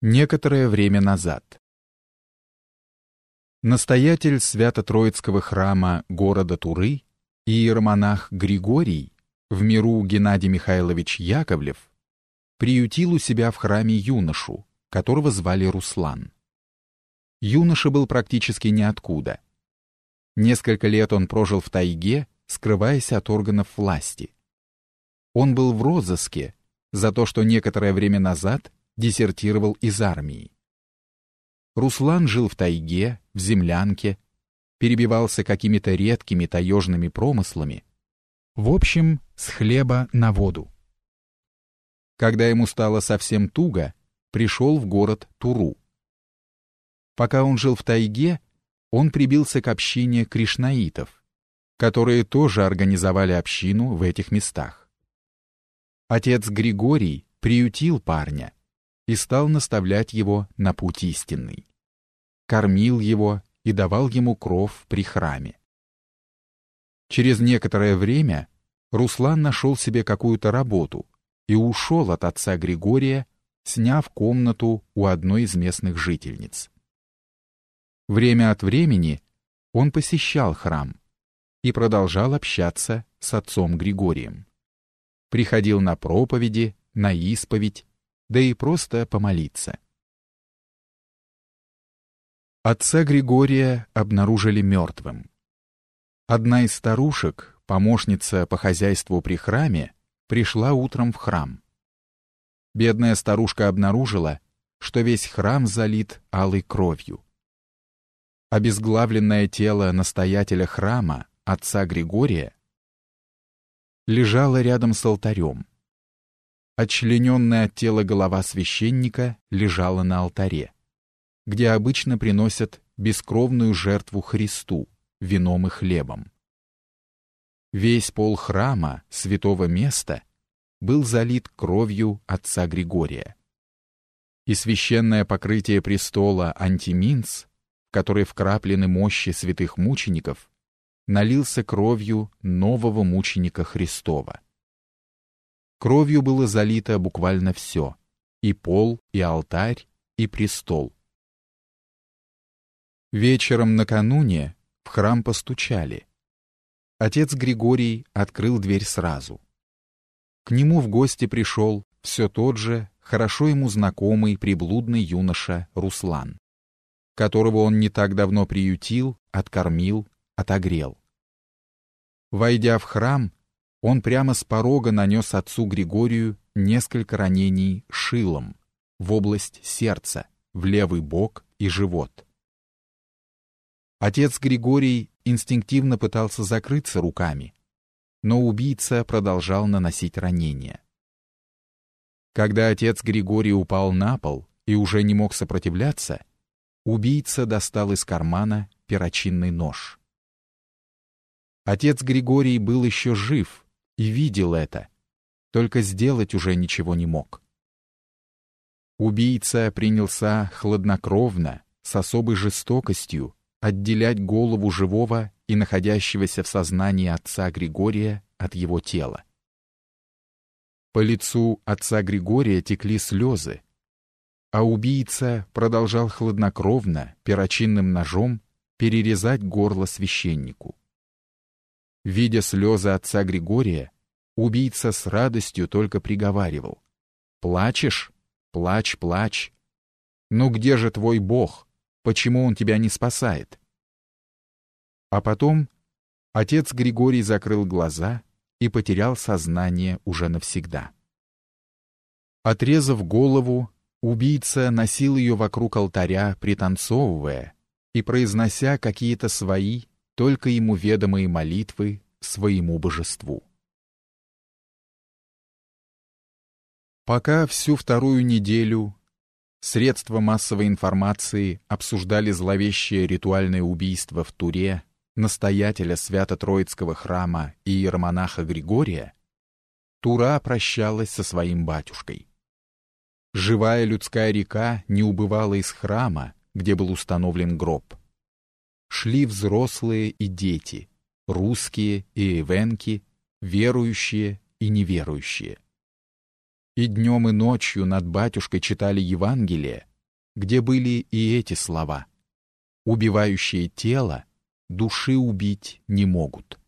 Некоторое время назад. Настоятель Свято-Троицкого храма города Туры, иеромонах Григорий, в миру Геннадий Михайлович Яковлев, приютил у себя в храме юношу, которого звали Руслан. Юноша был практически ниоткуда. Несколько лет он прожил в тайге, скрываясь от органов власти. Он был в розыске за то, что некоторое время назад дезертировал из армии. Руслан жил в тайге, в землянке, перебивался какими-то редкими таежными промыслами, в общем, с хлеба на воду. Когда ему стало совсем туго, пришел в город Туру. Пока он жил в тайге, он прибился к общине кришнаитов, которые тоже организовали общину в этих местах. Отец Григорий приютил парня, и стал наставлять его на путь истинный. Кормил его и давал ему кров при храме. Через некоторое время Руслан нашел себе какую-то работу и ушел от отца Григория, сняв комнату у одной из местных жительниц. Время от времени он посещал храм и продолжал общаться с отцом Григорием. Приходил на проповеди, на исповедь, да и просто помолиться. Отца Григория обнаружили мертвым. Одна из старушек, помощница по хозяйству при храме, пришла утром в храм. Бедная старушка обнаружила, что весь храм залит алой кровью. Обезглавленное тело настоятеля храма, отца Григория, лежало рядом с алтарем. Отчлененная от тела голова священника лежала на алтаре, где обычно приносят бескровную жертву Христу, вином и хлебом. Весь пол храма, святого места, был залит кровью отца Григория. И священное покрытие престола антиминц, в который вкраплены мощи святых мучеников, налился кровью нового мученика Христова. Кровью было залито буквально все — и пол, и алтарь, и престол. Вечером накануне в храм постучали. Отец Григорий открыл дверь сразу. К нему в гости пришел все тот же, хорошо ему знакомый приблудный юноша Руслан, которого он не так давно приютил, откормил, отогрел. Войдя в храм, он прямо с порога нанес отцу Григорию несколько ранений шилом в область сердца, в левый бок и живот. Отец Григорий инстинктивно пытался закрыться руками, но убийца продолжал наносить ранения. Когда отец Григорий упал на пол и уже не мог сопротивляться, убийца достал из кармана перочинный нож. Отец Григорий был еще жив, и видел это, только сделать уже ничего не мог. Убийца принялся хладнокровно, с особой жестокостью, отделять голову живого и находящегося в сознании отца Григория от его тела. По лицу отца Григория текли слезы, а убийца продолжал хладнокровно, перочинным ножом, перерезать горло священнику. Видя слезы отца Григория, убийца с радостью только приговаривал. «Плачешь? Плачь, плачь. Ну где же твой Бог? Почему он тебя не спасает?» А потом отец Григорий закрыл глаза и потерял сознание уже навсегда. Отрезав голову, убийца носил ее вокруг алтаря, пританцовывая и произнося какие-то свои, только ему ведомые молитвы своему божеству. Пока всю вторую неделю средства массовой информации обсуждали зловещее ритуальное убийство в Туре настоятеля Свято-Троицкого храма и иеромонаха Григория, Тура прощалась со своим батюшкой. Живая людская река не убывала из храма, где был установлен гроб шли взрослые и дети, русские и эвенки, верующие и неверующие. И днем и ночью над батюшкой читали Евангелие, где были и эти слова. Убивающие тело души убить не могут.